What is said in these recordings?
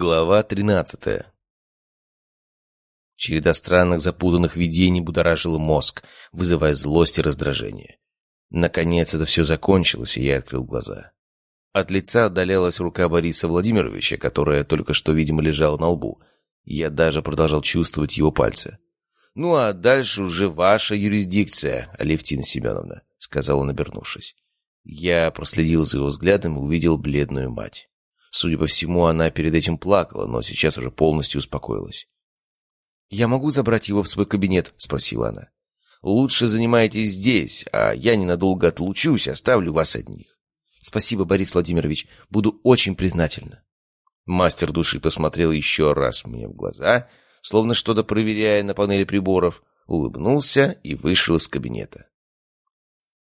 Глава тринадцатая Череда странных запутанных видений будоражила мозг, вызывая злость и раздражение. Наконец это все закончилось, и я открыл глаза. От лица отдалялась рука Бориса Владимировича, которая только что, видимо, лежала на лбу. Я даже продолжал чувствовать его пальцы. «Ну а дальше уже ваша юрисдикция, Алевтина Семеновна», — сказал он, обернувшись. Я проследил за его взглядом и увидел бледную мать. Судя по всему, она перед этим плакала, но сейчас уже полностью успокоилась. «Я могу забрать его в свой кабинет?» — спросила она. «Лучше занимайтесь здесь, а я ненадолго отлучусь, оставлю вас одних». «Спасибо, Борис Владимирович. Буду очень признательна». Мастер души посмотрел еще раз мне в глаза, словно что-то проверяя на панели приборов, улыбнулся и вышел из кабинета.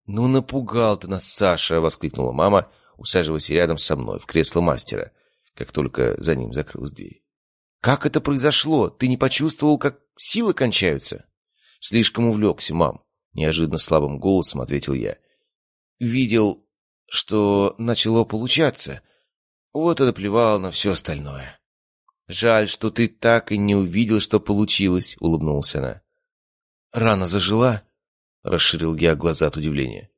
«Ну напугал ты нас, Саша!» — воскликнула мама, усаживаясь рядом со мной в кресло мастера, как только за ним закрылась дверь. «Как это произошло? Ты не почувствовал, как силы кончаются?» «Слишком увлекся, мам», — неожиданно слабым голосом ответил я. «Видел, что начало получаться. Вот и наплевал на все остальное». «Жаль, что ты так и не увидел, что получилось», — улыбнулась она. «Рана зажила?» — расширил я глаза от удивления.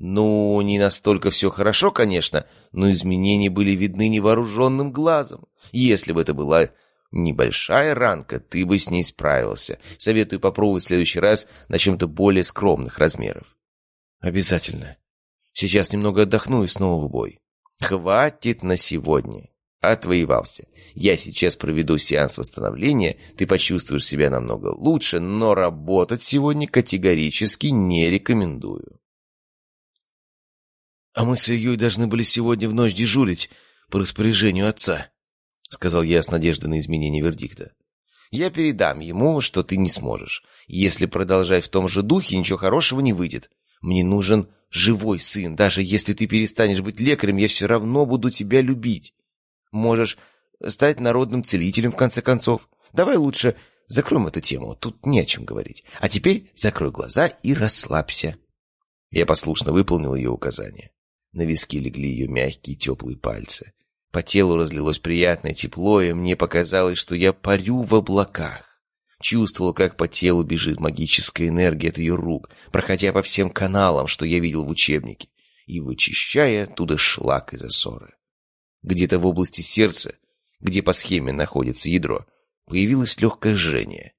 Ну, не настолько все хорошо, конечно, но изменения были видны невооруженным глазом. Если бы это была небольшая ранка, ты бы с ней справился. Советую попробовать в следующий раз на чем-то более скромных размеров. Обязательно. Сейчас немного отдохну и снова в бой. Хватит на сегодня. Отвоевался. Я сейчас проведу сеанс восстановления, ты почувствуешь себя намного лучше, но работать сегодня категорически не рекомендую. «А мы с Ильей должны были сегодня в ночь дежурить по распоряжению отца», — сказал я с надеждой на изменение вердикта. «Я передам ему, что ты не сможешь. Если продолжать в том же духе, ничего хорошего не выйдет. Мне нужен живой сын. Даже если ты перестанешь быть лекарем, я все равно буду тебя любить. Можешь стать народным целителем, в конце концов. Давай лучше закроем эту тему, тут не о чем говорить. А теперь закрой глаза и расслабься». Я послушно выполнил ее указание. На виски легли ее мягкие теплые пальцы. По телу разлилось приятное тепло, и мне показалось, что я парю в облаках. Чувствовал, как по телу бежит магическая энергия от ее рук, проходя по всем каналам, что я видел в учебнике, и вычищая оттуда шлак и засоры. Где-то в области сердца, где по схеме находится ядро, появилось легкое жжение.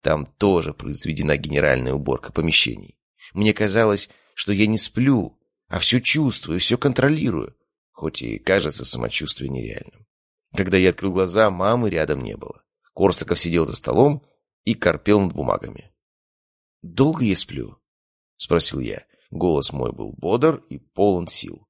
Там тоже произведена генеральная уборка помещений. Мне казалось, что я не сплю, а все чувствую, все контролирую, хоть и кажется самочувствие нереальным. Когда я открыл глаза, мамы рядом не было. Корсаков сидел за столом и корпел над бумагами. «Долго я сплю?» — спросил я. Голос мой был бодр и полон сил.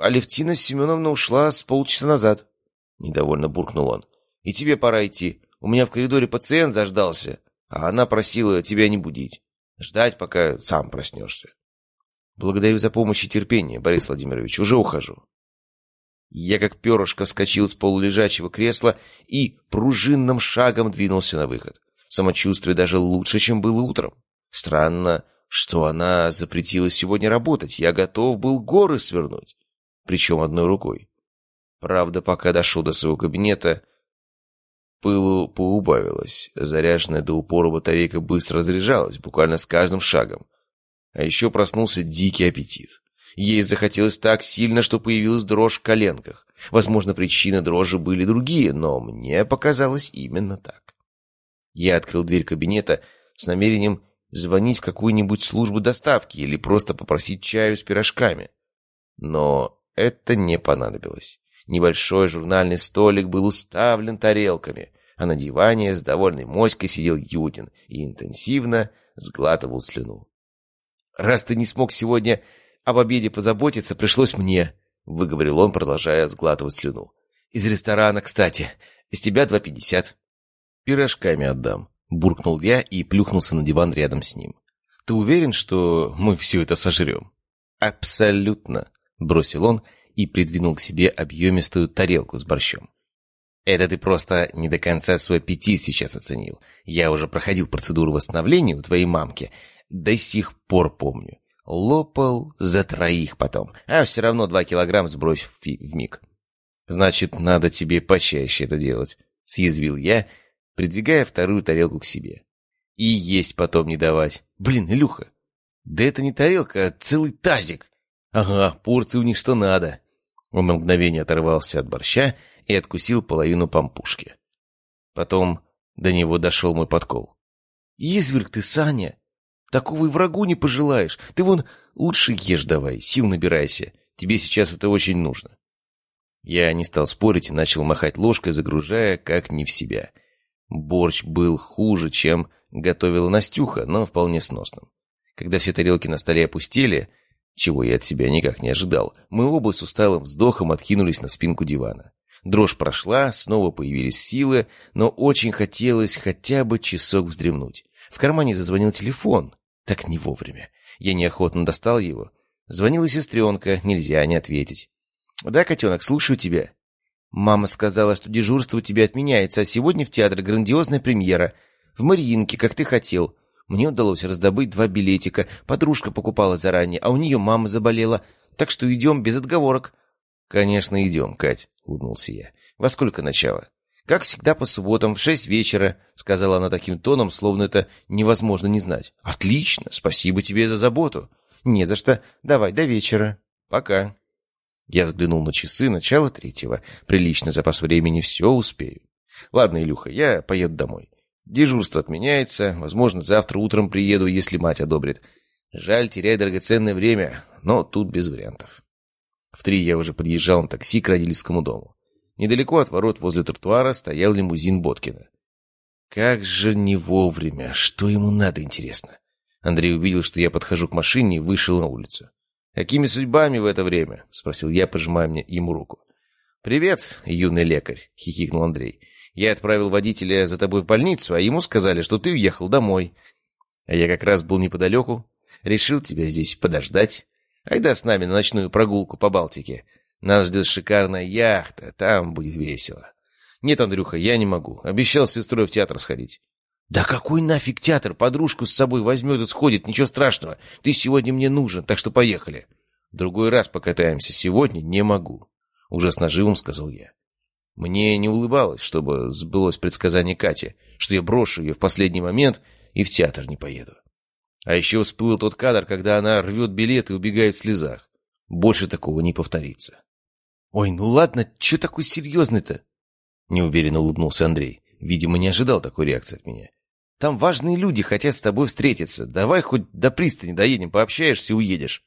«Алевтина Семеновна ушла с полчаса назад», — недовольно буркнул он. «И тебе пора идти. У меня в коридоре пациент заждался, а она просила тебя не будить. Ждать, пока сам проснешься». Благодарю за помощь и терпение, Борис Владимирович. Уже ухожу. Я как перышко вскочил с полулежачего кресла и пружинным шагом двинулся на выход. Самочувствие даже лучше, чем было утром. Странно, что она запретила сегодня работать. Я готов был горы свернуть. Причем одной рукой. Правда, пока дошел до своего кабинета, пылу поубавилось. Заряженная до упора батарейка быстро разряжалась, буквально с каждым шагом. А еще проснулся дикий аппетит. Ей захотелось так сильно, что появилась дрожь в коленках. Возможно, причины дрожи были другие, но мне показалось именно так. Я открыл дверь кабинета с намерением звонить в какую-нибудь службу доставки или просто попросить чаю с пирожками. Но это не понадобилось. Небольшой журнальный столик был уставлен тарелками, а на диване с довольной моськой сидел Юдин и интенсивно сглатывал слюну. «Раз ты не смог сегодня об обеде позаботиться, пришлось мне», — выговорил он, продолжая сглатывать слюну. «Из ресторана, кстати. Из тебя два пятьдесят». «Пирожками отдам», — буркнул я и плюхнулся на диван рядом с ним. «Ты уверен, что мы все это сожрем?» «Абсолютно», — бросил он и придвинул к себе объемистую тарелку с борщом. «Это ты просто не до конца свой аппетит сейчас оценил. Я уже проходил процедуру восстановления у твоей мамки, до сих пор помню. Лопал за троих потом, а все равно два килограмм сбросив в миг. «Значит, надо тебе почаще это делать», — съязвил я, придвигая вторую тарелку к себе. «И есть потом не давать. Блин, Илюха, да это не тарелка, а целый тазик. Ага, порции у них что надо». Он на мгновение оторвался от борща и откусил половину пампушки. Потом до него дошел мой подкол. «Изверг ты, Саня! Такого и врагу не пожелаешь. Ты вон лучше ешь давай, сил набирайся. Тебе сейчас это очень нужно». Я не стал спорить и начал махать ложкой, загружая как не в себя. Борщ был хуже, чем готовила Настюха, но вполне сносным. Когда все тарелки на столе опустили, чего я от себя никак не ожидал, мы оба с усталым вздохом откинулись на спинку дивана. Дрожь прошла, снова появились силы, но очень хотелось хотя бы часок вздремнуть. В кармане зазвонил телефон. Так не вовремя. Я неохотно достал его. Звонила сестренка, нельзя не ответить. «Да, котенок, слушаю тебя». «Мама сказала, что дежурство у тебя отменяется, а сегодня в театре грандиозная премьера. В Мариинке, как ты хотел. Мне удалось раздобыть два билетика. Подружка покупала заранее, а у нее мама заболела. Так что идем без отговорок». «Конечно, идем, Кать», — улыбнулся я. «Во сколько начало?» «Как всегда по субботам, в шесть вечера», — сказала она таким тоном, словно это невозможно не знать. «Отлично! Спасибо тебе за заботу!» «Не за что. Давай, до вечера. Пока». Я взглянул на часы, начало третьего. Приличный запас времени, все успею. Ладно, Илюха, я поеду домой. Дежурство отменяется. Возможно, завтра утром приеду, если мать одобрит. Жаль терять драгоценное время, но тут без вариантов. В три я уже подъезжал на такси к родительскому дому. Недалеко от ворот возле тротуара стоял лимузин Боткина. Как же не вовремя. Что ему надо, интересно? Андрей увидел, что я подхожу к машине и вышел на улицу. «Какими судьбами в это время?» — спросил я, пожимая мне ему руку. «Привет, юный лекарь», — хихикнул Андрей. «Я отправил водителя за тобой в больницу, а ему сказали, что ты уехал домой. А я как раз был неподалеку. Решил тебя здесь подождать. Айда с нами на ночную прогулку по Балтике. Нас ждет шикарная яхта, там будет весело». «Нет, Андрюха, я не могу. Обещал с сестрой в театр сходить». «Да какой нафиг театр? Подружку с собой возьмет и сходит, ничего страшного. Ты сегодня мне нужен, так что поехали». «Другой раз покатаемся, сегодня не могу», — уже с наживом сказал я. Мне не улыбалось, чтобы сбылось предсказание Кати, что я брошу ее в последний момент и в театр не поеду. А еще всплыл тот кадр, когда она рвет билет и убегает в слезах. Больше такого не повторится. «Ой, ну ладно, че такой серьезный-то?» Неуверенно улыбнулся Андрей. Видимо, не ожидал такой реакции от меня. Там важные люди хотят с тобой встретиться. Давай хоть до пристани доедем, пообщаешься и уедешь».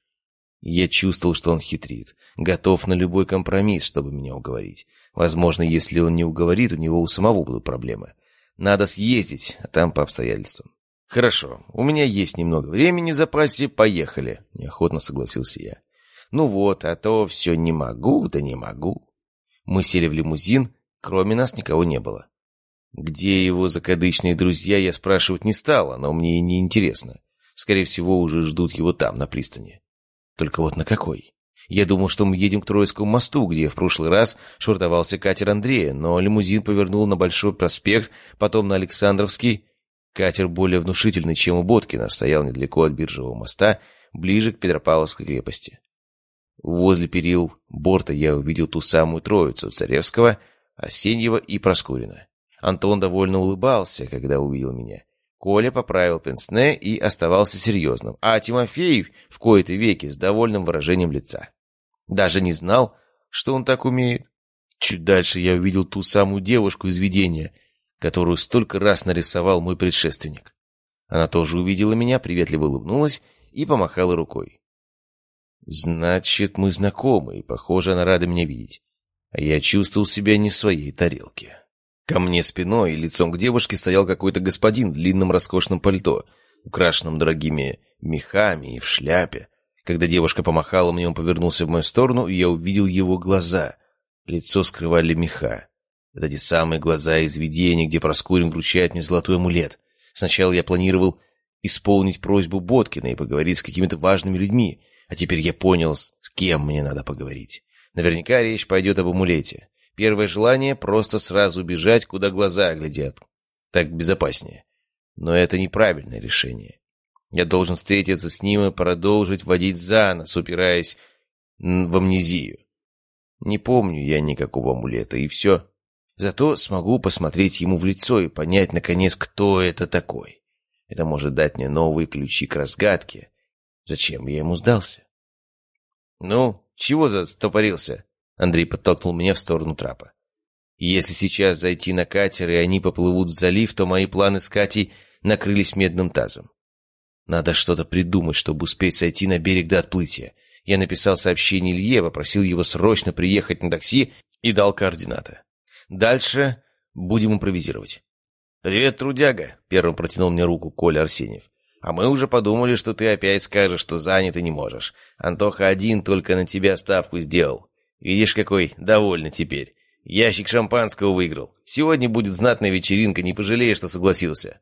Я чувствовал, что он хитрит, готов на любой компромисс, чтобы меня уговорить. Возможно, если он не уговорит, у него у самого будут проблемы. Надо съездить, а там по обстоятельствам. «Хорошо, у меня есть немного времени в запасе, поехали», — неохотно согласился я. «Ну вот, а то все не могу, да не могу». Мы сели в лимузин, кроме нас никого не было. Где его закадычные друзья, я спрашивать не стала, но мне и не интересно. Скорее всего, уже ждут его там, на пристани. Только вот на какой? Я думал, что мы едем к Троицкому мосту, где в прошлый раз швартовался катер Андрея, но лимузин повернул на Большой проспект, потом на Александровский. Катер более внушительный, чем у Боткина, стоял недалеко от биржевого моста, ближе к Петропавловской крепости. Возле перил борта я увидел ту самую троицу Царевского, Осеньева и Проскурина. Антон довольно улыбался, когда увидел меня. Коля поправил пенсне и оставался серьезным, а Тимофеев в кои-то веки с довольным выражением лица. Даже не знал, что он так умеет. Чуть дальше я увидел ту самую девушку из видения, которую столько раз нарисовал мой предшественник. Она тоже увидела меня, приветливо улыбнулась и помахала рукой. Значит, мы знакомы, и, похоже, она рада меня видеть. А я чувствовал себя не в своей тарелке. Ко мне спиной и лицом к девушке стоял какой-то господин в длинном роскошном пальто, украшенном дорогими мехами и в шляпе. Когда девушка помахала мне, он повернулся в мою сторону, и я увидел его глаза. Лицо скрывали меха. Это те самые глаза из видения, где Проскурин вручает мне золотой амулет. Сначала я планировал исполнить просьбу Боткина и поговорить с какими-то важными людьми, а теперь я понял, с кем мне надо поговорить. Наверняка речь пойдет об амулете. Первое желание — просто сразу бежать, куда глаза глядят. Так безопаснее. Но это неправильное решение. Я должен встретиться с ним и продолжить водить за нос, упираясь в амнезию. Не помню я никакого амулета, и все. Зато смогу посмотреть ему в лицо и понять, наконец, кто это такой. Это может дать мне новые ключи к разгадке. Зачем я ему сдался? «Ну, чего застопорился?» Андрей подтолкнул меня в сторону трапа. «Если сейчас зайти на катер, и они поплывут в залив, то мои планы с Катей накрылись медным тазом. Надо что-то придумать, чтобы успеть сойти на берег до отплытия. Я написал сообщение Илье, попросил его срочно приехать на такси и дал координаты. Дальше будем импровизировать. «Привет, трудяга!» — первым протянул мне руку Коля Арсеньев. «А мы уже подумали, что ты опять скажешь, что занят и не можешь. Антоха один только на тебя ставку сделал. Видишь, какой довольный теперь. Ящик шампанского выиграл. Сегодня будет знатная вечеринка, не пожалеешь, что согласился».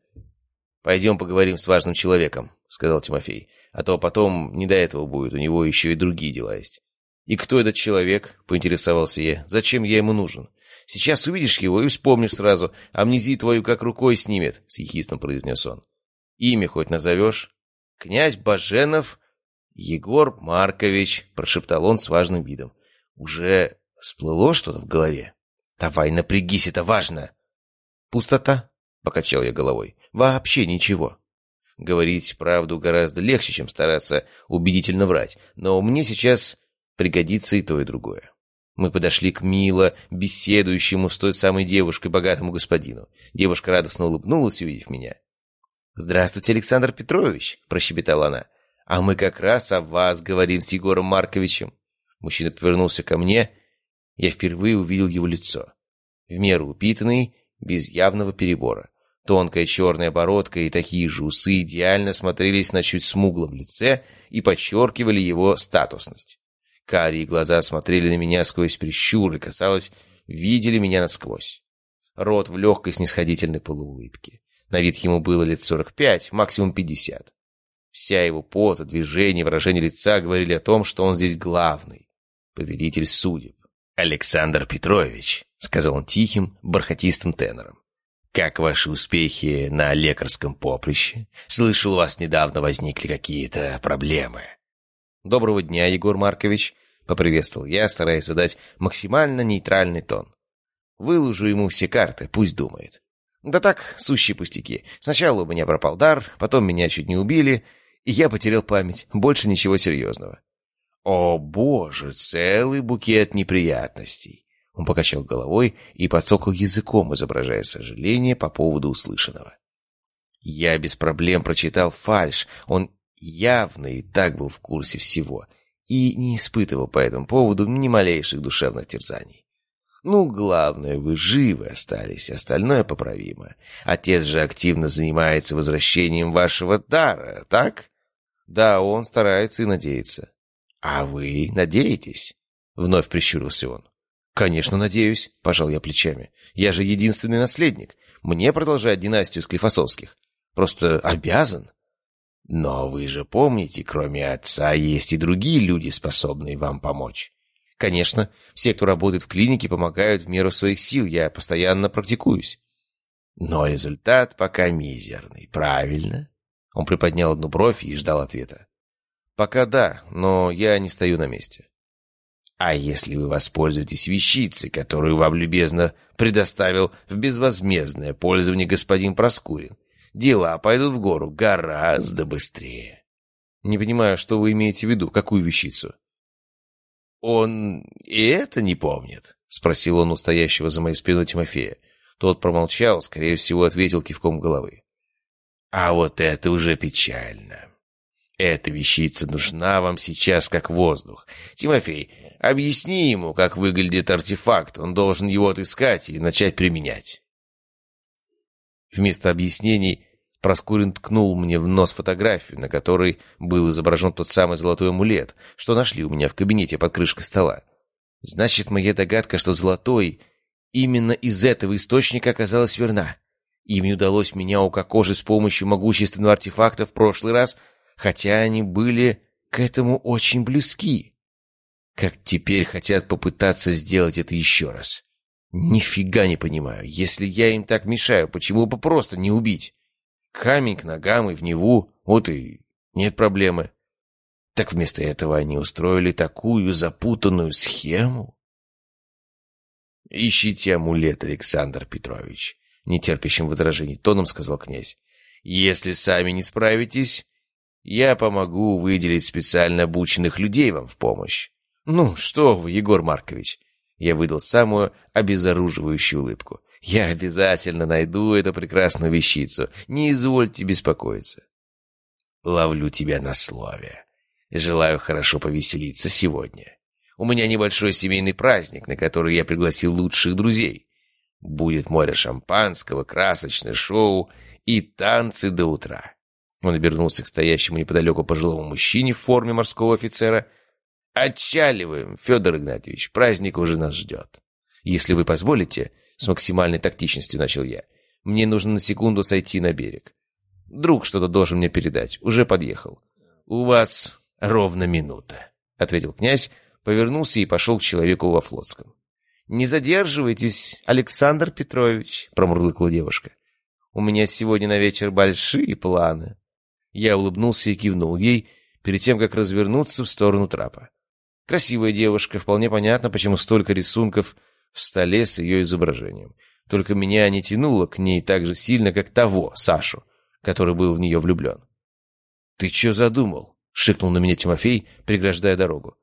«Пойдем поговорим с важным человеком», — сказал Тимофей. «А то потом не до этого будет, у него еще и другие дела есть». «И кто этот человек?» — поинтересовался я. «Зачем я ему нужен?» «Сейчас увидишь его и вспомнишь сразу. Амнезию твою как рукой снимет», — с ехистом произнес он. «Имя хоть назовешь?» «Князь Баженов Егор Маркович», — прошептал он с важным видом. «Уже всплыло что-то в голове?» «Давай, напрягись, это важно!» «Пустота?» — покачал я головой. «Вообще ничего». Говорить правду гораздо легче, чем стараться убедительно врать, но мне сейчас пригодится и то, и другое. Мы подошли к мило беседующему с той самой девушкой, богатому господину. Девушка радостно улыбнулась, увидев меня. «Здравствуйте, Александр Петрович!» – прощебетала она. «А мы как раз о вас говорим с Егором Марковичем». Мужчина повернулся ко мне. Я впервые увидел его лицо. В меру упитанный, без явного перебора. Тонкая черная бородка и такие же усы идеально смотрелись на чуть смуглом лице и подчеркивали его статусность. Карие глаза смотрели на меня сквозь прищуры, казалось, видели меня насквозь. Рот в легкой снисходительной полуулыбке. На вид ему было лет сорок пять, максимум пятьдесят. Вся его поза, движение, выражение лица говорили о том, что он здесь главный, повелитель судеб. «Александр Петрович», — сказал он тихим, бархатистым тенором. «Как ваши успехи на лекарском поприще? Слышал, у вас недавно возникли какие-то проблемы». «Доброго дня, Егор Маркович», — поприветствовал я, стараясь задать максимально нейтральный тон. «Выложу ему все карты, пусть думает». «Да так, сущие пустяки. Сначала у меня пропал дар, потом меня чуть не убили, и я потерял память. Больше ничего серьезного». «О, боже, целый букет неприятностей!» Он покачал головой и подсокал языком, изображая сожаление по поводу услышанного. Я без проблем прочитал фальш. Он явно и так был в курсе всего и не испытывал по этому поводу ни малейших душевных терзаний. Ну, главное, вы живы остались, остальное поправимо. Отец же активно занимается возвращением вашего дара, так? Да, он старается и надеется. А вы надеетесь? Вновь прищурился он. «Конечно, надеюсь», — пожал я плечами. «Я же единственный наследник. Мне продолжать династию Склифосовских. Просто обязан». «Но вы же помните, кроме отца есть и другие люди, способные вам помочь». «Конечно. Все, кто работает в клинике, помогают в меру своих сил. Я постоянно практикуюсь». «Но результат пока мизерный, правильно?» Он приподнял одну бровь и ждал ответа. «Пока да, но я не стою на месте». А если вы воспользуетесь вещицей, которую вам любезно предоставил в безвозмездное пользование господин Проскурин, дела пойдут в гору гораздо быстрее. Не понимаю, что вы имеете в виду, какую вещицу? Он и это не помнит, спросил он у стоящего за моей спиной Тимофея. Тот промолчал, скорее всего, ответил кивком головы. А вот это уже печально. Эта вещица нужна вам сейчас как воздух. Тимофей, объясни ему, как выглядит артефакт. Он должен его отыскать и начать применять. Вместо объяснений Проскурин ткнул мне в нос фотографию, на которой был изображен тот самый золотой амулет, что нашли у меня в кабинете под крышкой стола. Значит, моя догадка, что золотой именно из этого источника оказалась верна. Им не удалось меня укокожить с помощью могущественного артефакта в прошлый раз — хотя они были к этому очень близки. Как теперь хотят попытаться сделать это еще раз? Нифига не понимаю. Если я им так мешаю, почему бы просто не убить? Камень к ногам и в Неву, вот и нет проблемы. Так вместо этого они устроили такую запутанную схему. «Ищите амулет, Александр Петрович», — нетерпящим возражений тоном сказал князь. «Если сами не справитесь, я помогу выделить специально обученных людей вам в помощь». «Ну, что вы, Егор Маркович!» Я выдал самую обезоруживающую улыбку. «Я обязательно найду эту прекрасную вещицу. Не извольте беспокоиться». «Ловлю тебя на слове. Желаю хорошо повеселиться сегодня. У меня небольшой семейный праздник, на который я пригласил лучших друзей. Будет море шампанского, красочное шоу и танцы до утра». Он обернулся к стоящему неподалеку пожилому мужчине в форме морского офицера. «Отчаливаем, Федор Игнатьевич, праздник уже нас ждет. Если вы позволите, с максимальной тактичностью начал я, мне нужно на секунду сойти на берег. Друг что-то должен мне передать, уже подъехал. У вас ровно минута», — ответил князь, повернулся и пошел к человеку во флотском. «Не задерживайтесь, Александр Петрович», — промурлыкала девушка. «У меня сегодня на вечер большие планы». Я улыбнулся и кивнул ей, перед тем, как развернуться в сторону трапа. Красивая девушка, вполне понятно, почему столько рисунков в столе с ее изображением. Только меня не тянуло к ней так же сильно, как того, Сашу, который был в нее влюблен. «Ты че задумал?» — шикнул на меня Тимофей, преграждая дорогу.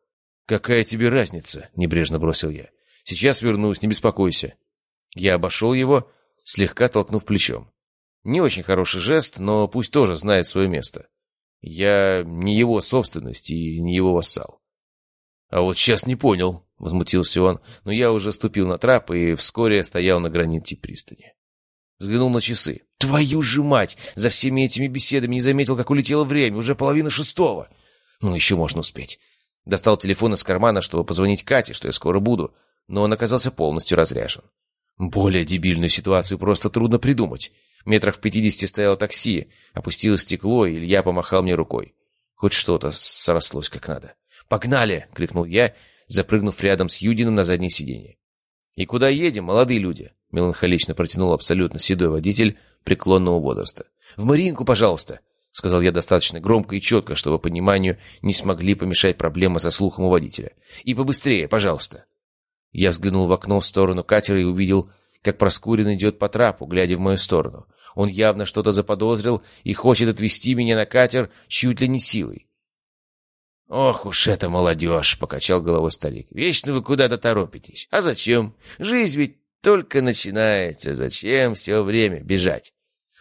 «Какая тебе разница?» — небрежно бросил я. «Сейчас вернусь, не беспокойся». Я обошел его, слегка толкнув плечом. Не очень хороший жест, но пусть тоже знает свое место. Я не его собственность и не его вассал. «А вот сейчас не понял», — возмутился он, но я уже ступил на трап и вскоре стоял на граните пристани. Взглянул на часы. «Твою же мать! За всеми этими беседами не заметил, как улетело время, уже половина шестого!» «Ну, еще можно успеть». Достал телефон из кармана, чтобы позвонить Кате, что я скоро буду, но он оказался полностью разряжен. Более дебильную ситуацию просто трудно придумать. Метрах в пятидесяти стояло такси, опустилось стекло, и Илья помахал мне рукой. Хоть что-то срослось как надо. «Погнали!» — крикнул я, запрыгнув рядом с Юдиным на заднее сиденье. «И куда едем, молодые люди?» — меланхолично протянул абсолютно седой водитель преклонного возраста. «В Маринку, пожалуйста!» — сказал я достаточно громко и четко, чтобы пониманию не смогли помешать проблемы со слухом у водителя. «И побыстрее, пожалуйста!» Я взглянул в окно в сторону катера и увидел, как Проскурин идет по трапу, глядя в мою сторону. Он явно что-то заподозрил и хочет отвезти меня на катер чуть ли не силой. «Ох уж это молодежь!» — покачал головой старик. «Вечно вы куда-то торопитесь. А зачем? Жизнь ведь только начинается. Зачем все время бежать?»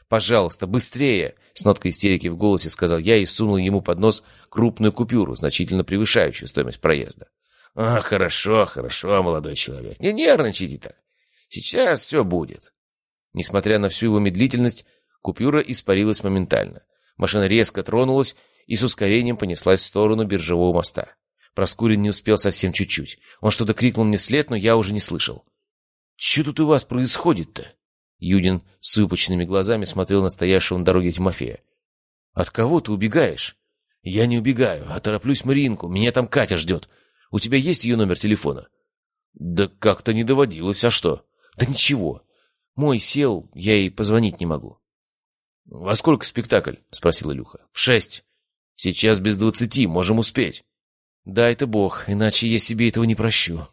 «Пожалуйста, быстрее!» — с ноткой истерики в голосе сказал я и сунул ему под нос крупную купюру, значительно превышающую стоимость проезда. «А, хорошо, хорошо, молодой человек. Не нервничайте так. Сейчас все будет». Несмотря на всю его медлительность, купюра испарилась моментально. Машина резко тронулась и с ускорением понеслась в сторону биржевого моста. Проскурин не успел совсем чуть-чуть. Он что-то крикнул мне вслед, но я уже не слышал. «Че тут у вас происходит-то?» Юдин с выпученными глазами смотрел на стоящего на дороге Тимофея. «От кого ты убегаешь?» «Я не убегаю, а тороплюсь Маринку. Меня там Катя ждет. У тебя есть ее номер телефона?» «Да как-то не доводилось, а что?» «Да ничего. Мой сел, я ей позвонить не могу». «Во сколько спектакль?» — спросил Илюха. «В шесть. Сейчас без двадцати, можем успеть». «Дай-то бог, иначе я себе этого не прощу».